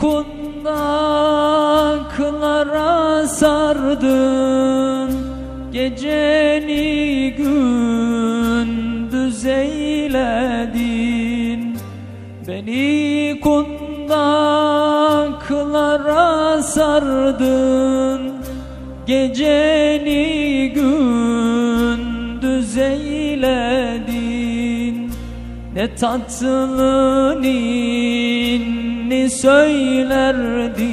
Kundaklara sardın. Geceni gündüz eyledin. Beni kundaklara sardın. Geceni gündüz eyledin. Ne tatlı ninni söylerdin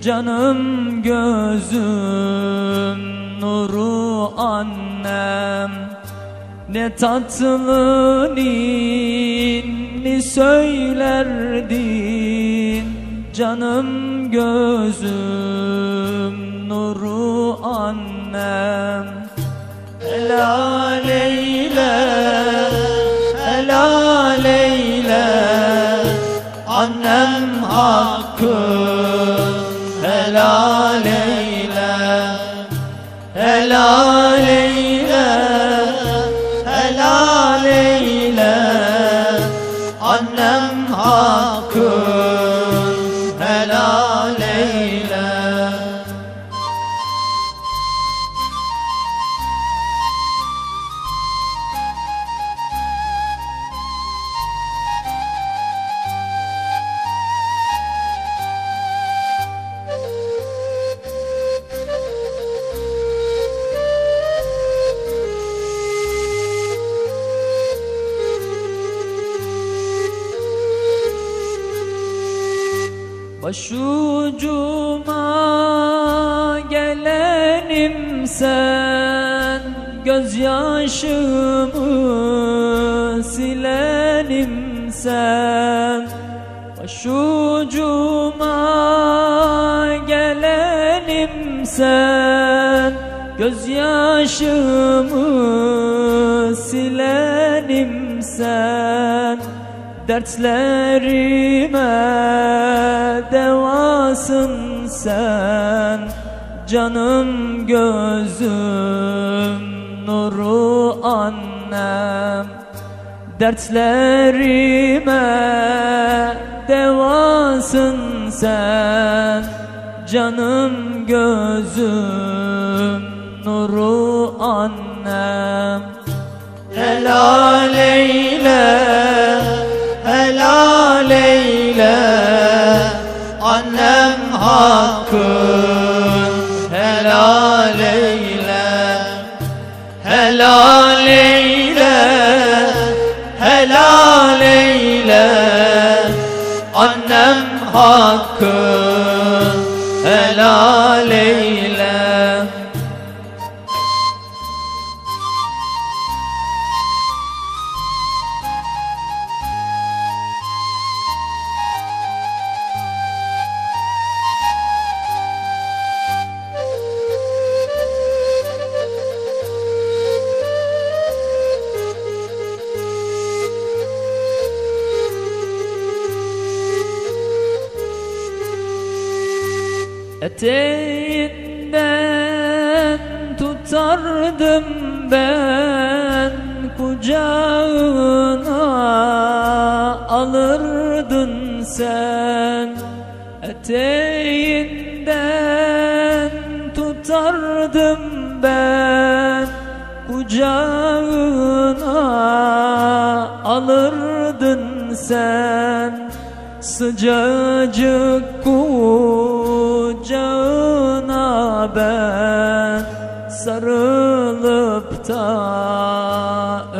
Canım gözüm nuru annem. Ne tatlı ninni söylerdin Canım gözüm nuru annem. Helal Helal eyle, helal eyle. Annem hakkı Başucuma gelenim sen Gözyaşımı silenim sen. Başucuma gelenim sen Gözyaşımı silenim sen Dertlerime devasın sen Canım gözüm nuru annem. Dertlerime devasın sen Canım gözüm nuru annem. Helal Helal eyle, helal eyle. Annem hakkın helal eyle Eteğinden tutardım ben kucağına alırdın sen. Eteğinden tutardım ben kucağına alırdın sen. Sıcacık kucağına Sarılıp da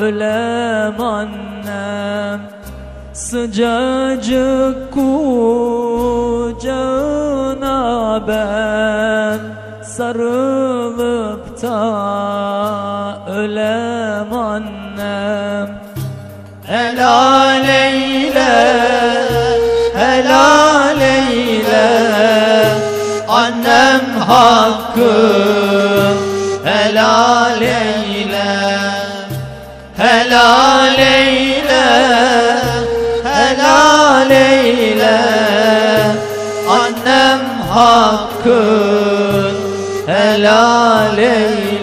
ölem annem. Sıcacık kucağına ben Sarılıp da ölem annem. Helal eyle, helal eyle. Annem helal eyle Helal eyle, helal eyle. Annem hakkın helal eyle